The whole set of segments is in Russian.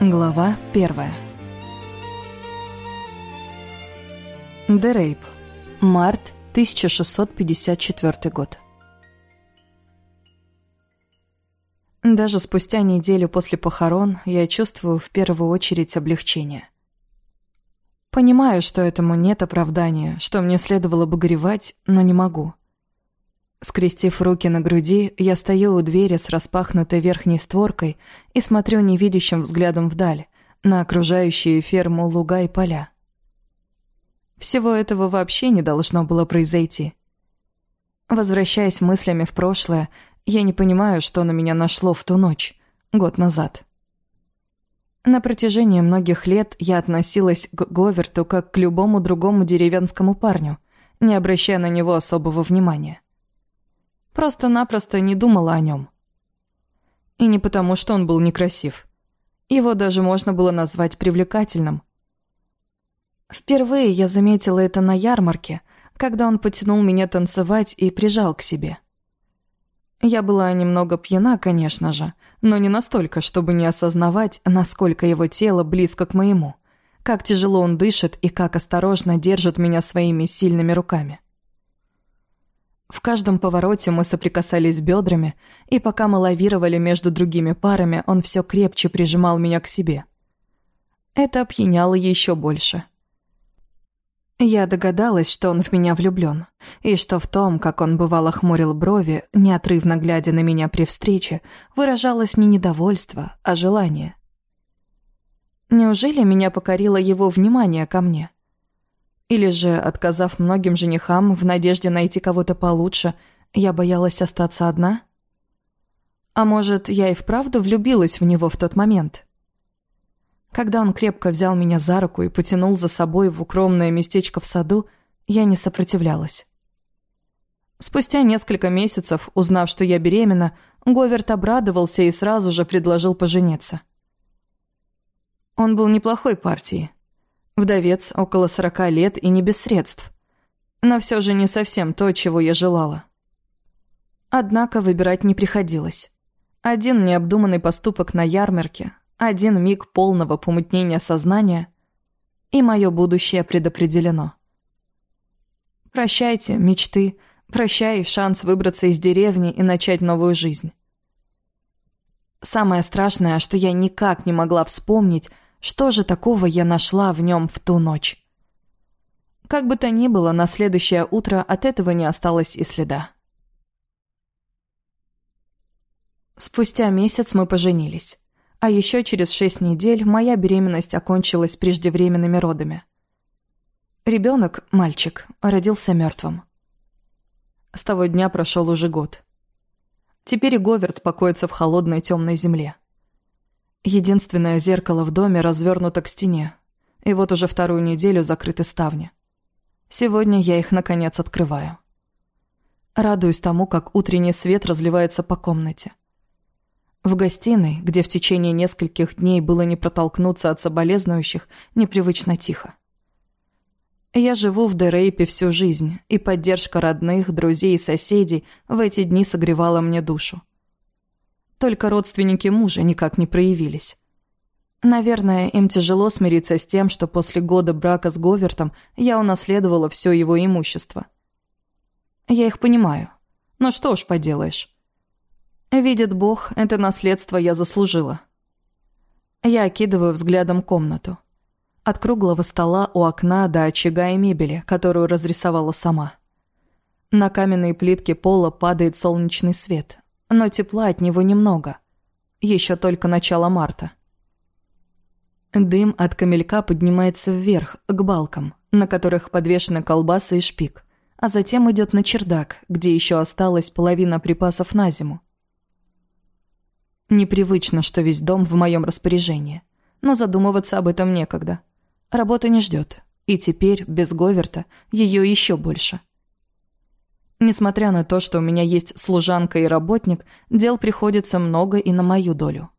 Глава первая. Дерейп. Март 1654 год. Даже спустя неделю после похорон я чувствую в первую очередь облегчение. Понимаю, что этому нет оправдания, что мне следовало бы горевать, но не могу. Скрестив руки на груди, я стою у двери с распахнутой верхней створкой и смотрю невидящим взглядом вдаль, на окружающие ферму луга и поля. Всего этого вообще не должно было произойти. Возвращаясь мыслями в прошлое, я не понимаю, что на меня нашло в ту ночь, год назад. На протяжении многих лет я относилась к Говерту как к любому другому деревенскому парню, не обращая на него особого внимания. Просто-напросто не думала о нем. И не потому, что он был некрасив. Его даже можно было назвать привлекательным. Впервые я заметила это на ярмарке, когда он потянул меня танцевать и прижал к себе. Я была немного пьяна, конечно же, но не настолько, чтобы не осознавать, насколько его тело близко к моему, как тяжело он дышит и как осторожно держит меня своими сильными руками. В каждом повороте мы соприкасались бедрами, и пока мы лавировали между другими парами, он все крепче прижимал меня к себе. Это опьяняло еще больше. Я догадалась, что он в меня влюблен, и что в том, как он бывало хмурил брови, неотрывно глядя на меня при встрече, выражалось не недовольство, а желание. Неужели меня покорило его внимание ко мне? Или же, отказав многим женихам в надежде найти кого-то получше, я боялась остаться одна? А может, я и вправду влюбилась в него в тот момент? Когда он крепко взял меня за руку и потянул за собой в укромное местечко в саду, я не сопротивлялась. Спустя несколько месяцев, узнав, что я беременна, Говерт обрадовался и сразу же предложил пожениться. Он был неплохой партией. Вдовец около сорока лет и не без средств. Но все же не совсем то, чего я желала. Однако выбирать не приходилось. Один необдуманный поступок на ярмарке, один миг полного помутнения сознания, и мое будущее предопределено. Прощайте, мечты, прощай шанс выбраться из деревни и начать новую жизнь. Самое страшное, что я никак не могла вспомнить, что же такого я нашла в нем в ту ночь? Как бы то ни было, на следующее утро от этого не осталось и следа. Спустя месяц мы поженились. А еще через шесть недель моя беременность окончилась преждевременными родами. Ребенок, мальчик, родился мертвым. С того дня прошел уже год. Теперь и Говерт покоится в холодной темной земле. Единственное зеркало в доме развернуто к стене, и вот уже вторую неделю закрыты ставни. Сегодня я их, наконец, открываю. Радуюсь тому, как утренний свет разливается по комнате. В гостиной, где в течение нескольких дней было не протолкнуться от соболезнующих, непривычно тихо. Я живу в Дерейпе всю жизнь, и поддержка родных, друзей и соседей в эти дни согревала мне душу. Только родственники мужа никак не проявились. Наверное, им тяжело смириться с тем, что после года брака с Говертом я унаследовала все его имущество. Я их понимаю. Но что уж поделаешь. Видит Бог, это наследство я заслужила. Я окидываю взглядом комнату. От круглого стола у окна до очага и мебели, которую разрисовала сама. На каменные плитки пола падает солнечный свет, но тепла от него немного. Еще только начало марта. Дым от камелька поднимается вверх, к балкам, на которых подвешены колбасы и шпик, а затем идет на чердак, где еще осталась половина припасов на зиму. Непривычно, что весь дом в моем распоряжении, но задумываться об этом некогда. Работа не ждет, и теперь, без Говерта, ее еще больше. Несмотря на то, что у меня есть служанка и работник, дел приходится много и на мою долю.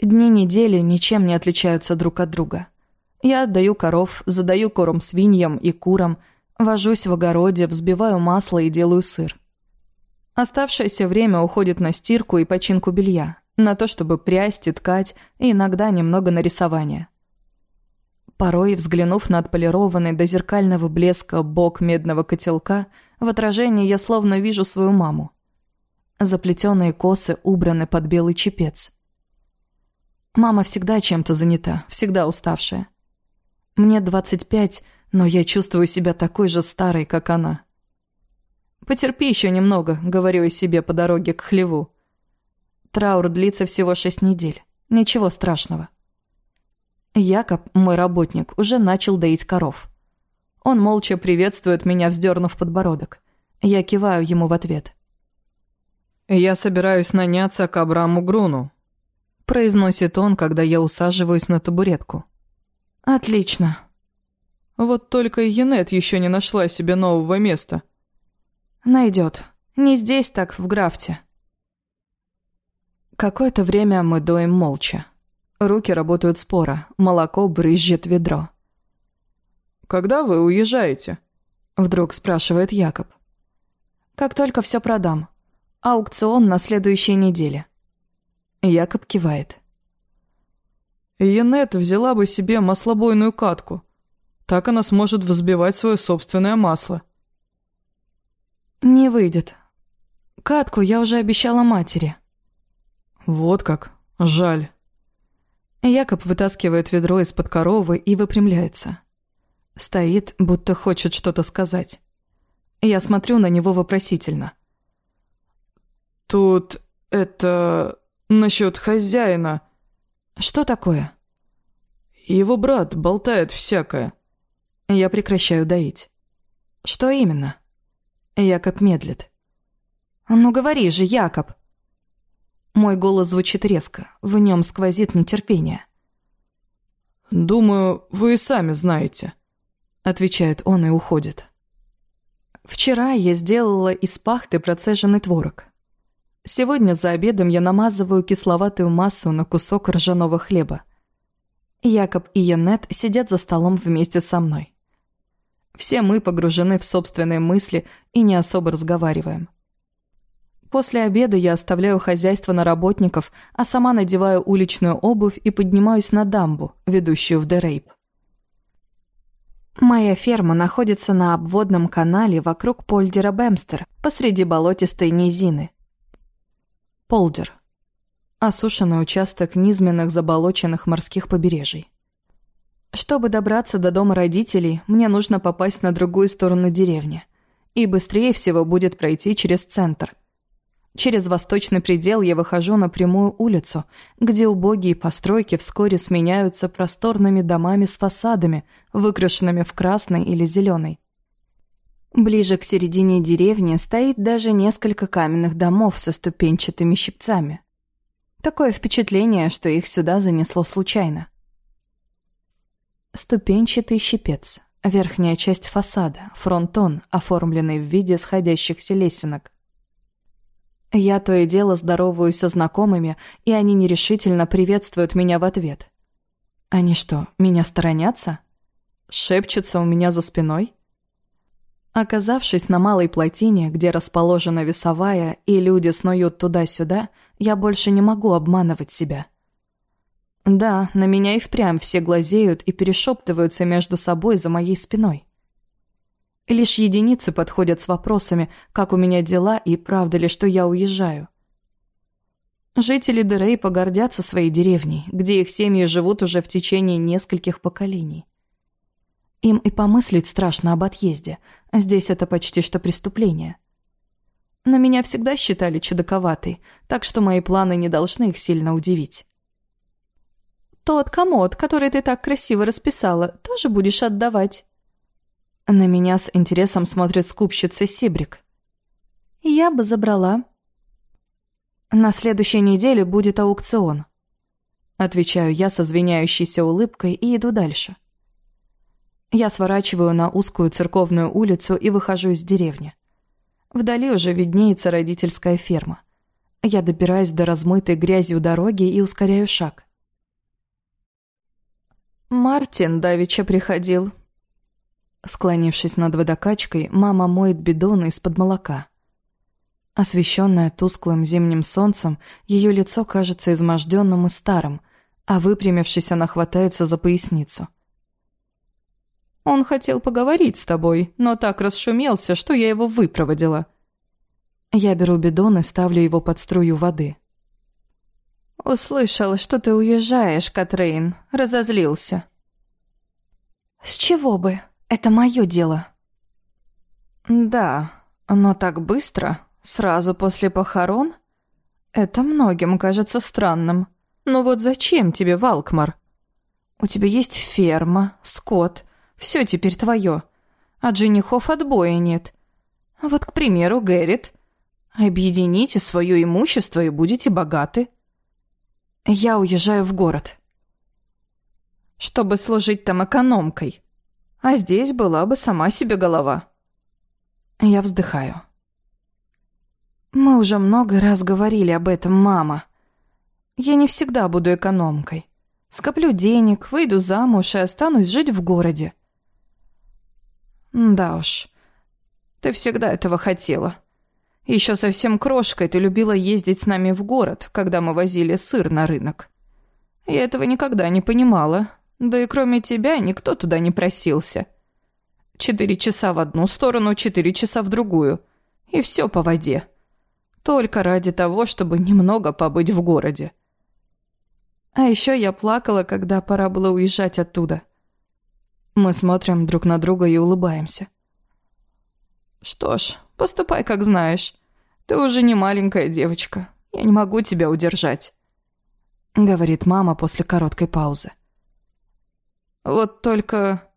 Дни недели ничем не отличаются друг от друга. Я отдаю коров, задаю корм свиньям и курам, Вожусь в огороде, взбиваю масло и делаю сыр. Оставшееся время уходит на стирку и починку белья, на то, чтобы прясть и ткать, и иногда немного на рисование. Порой, взглянув на отполированный до зеркального блеска бок медного котелка, в отражении я словно вижу свою маму. Заплетенные косы убраны под белый чепец. Мама всегда чем-то занята, всегда уставшая. Мне 25, но я чувствую себя такой же старой, как она. «Потерпи еще немного», — говорю я себе по дороге к хлеву. Траур длится всего шесть недель. Ничего страшного. Якоб, мой работник, уже начал доить коров. Он молча приветствует меня, вздернув подбородок. Я киваю ему в ответ. «Я собираюсь наняться к Абраму Груну», – произносит он, когда я усаживаюсь на табуретку. «Отлично». «Вот только Енет еще не нашла себе нового места». «Найдет. Не здесь, так в Графте». Какое-то время мы доим молча. Руки работают споро, молоко брызжет ведро. «Когда вы уезжаете?» Вдруг спрашивает Якоб. «Как только все продам. Аукцион на следующей неделе». Якоб кивает. Енет взяла бы себе маслобойную катку. Так она сможет взбивать свое собственное масло. «Не выйдет. Катку я уже обещала матери». «Вот как. Жаль». Якоб вытаскивает ведро из-под коровы и выпрямляется. Стоит, будто хочет что-то сказать. Я смотрю на него вопросительно. «Тут это... насчет хозяина». «Что такое?» «Его брат болтает всякое». Я прекращаю доить. «Что именно?» Якоб медлит. «Ну говори же, Якоб!» Мой голос звучит резко, в нем сквозит нетерпение. «Думаю, вы и сами знаете», — отвечает он и уходит. Вчера я сделала из пахты процеженный творог. Сегодня за обедом я намазываю кисловатую массу на кусок ржаного хлеба. Якоб и Янет сидят за столом вместе со мной. Все мы погружены в собственные мысли и не особо разговариваем. После обеда я оставляю хозяйство на работников, а сама надеваю уличную обувь и поднимаюсь на дамбу, ведущую в Дерейп. Моя ферма находится на обводном канале вокруг Польдера Бэмстер, посреди болотистой низины. Полдер. Осушенный участок низменных заболоченных морских побережий. Чтобы добраться до дома родителей, мне нужно попасть на другую сторону деревни. И быстрее всего будет пройти через центр, Через восточный предел я выхожу на прямую улицу, где убогие постройки вскоре сменяются просторными домами с фасадами, выкрашенными в красный или зеленый. Ближе к середине деревни стоит даже несколько каменных домов со ступенчатыми щипцами. Такое впечатление, что их сюда занесло случайно. Ступенчатый щипец. Верхняя часть фасада, фронтон, оформленный в виде сходящихся лесенок. Я то и дело здороваюсь со знакомыми, и они нерешительно приветствуют меня в ответ. Они что, меня сторонятся? Шепчутся у меня за спиной? Оказавшись на малой плотине, где расположена весовая, и люди снуют туда-сюда, я больше не могу обманывать себя. Да, на меня и впрямь все глазеют и перешептываются между собой за моей спиной. Лишь единицы подходят с вопросами, как у меня дела и правда ли, что я уезжаю. Жители Дерей погордятся своей деревней, где их семьи живут уже в течение нескольких поколений. Им и помыслить страшно об отъезде, здесь это почти что преступление. Но меня всегда считали чудаковатой, так что мои планы не должны их сильно удивить. «Тот комод, который ты так красиво расписала, тоже будешь отдавать?» На меня с интересом смотрит скупщица Сибрик. Я бы забрала. На следующей неделе будет аукцион. Отвечаю я со звеняющейся улыбкой и иду дальше. Я сворачиваю на узкую церковную улицу и выхожу из деревни. Вдали уже виднеется родительская ферма. Я добираюсь до размытой грязью дороги и ускоряю шаг. Мартин давеча приходил, Склонившись над водокачкой, мама моет бидон из-под молока. Освещенное тусклым зимним солнцем, ее лицо кажется изможденным и старым, а выпрямившись, она хватается за поясницу. «Он хотел поговорить с тобой, но так расшумелся, что я его выпроводила». Я беру бидон и ставлю его под струю воды. «Услышал, что ты уезжаешь, Катрейн. Разозлился». «С чего бы? Это мое дело». «Да, но так быстро, сразу после похорон? Это многим кажется странным. Но вот зачем тебе Валкмар? У тебя есть ферма, скот, все теперь твое. От женихов отбоя нет. Вот, к примеру, Гэррит. Объедините свое имущество и будете богаты». Я уезжаю в город. Чтобы служить там экономкой. А здесь была бы сама себе голова. Я вздыхаю. Мы уже много раз говорили об этом, мама. Я не всегда буду экономкой. Скоплю денег, выйду замуж и останусь жить в городе. Да уж, ты всегда этого хотела. Еще совсем крошкой ты любила ездить с нами в город, когда мы возили сыр на рынок. Я этого никогда не понимала, да и кроме тебя никто туда не просился. Четыре часа в одну сторону, четыре часа в другую. И все по воде. Только ради того, чтобы немного побыть в городе. А еще я плакала, когда пора было уезжать оттуда. Мы смотрим друг на друга и улыбаемся. Что ж, Поступай, как знаешь. Ты уже не маленькая девочка. Я не могу тебя удержать», — говорит мама после короткой паузы. «Вот только...»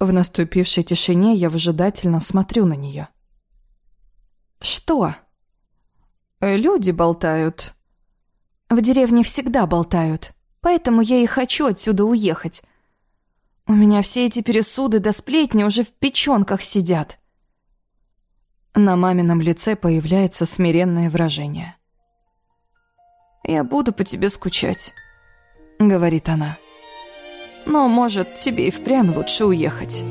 В наступившей тишине я выжидательно смотрю на нее. «Что?» «Люди болтают». «В деревне всегда болтают, поэтому я и хочу отсюда уехать. У меня все эти пересуды до да сплетни уже в печенках сидят». На мамином лице появляется смиренное выражение. «Я буду по тебе скучать», — говорит она. «Но, может, тебе и впрямь лучше уехать».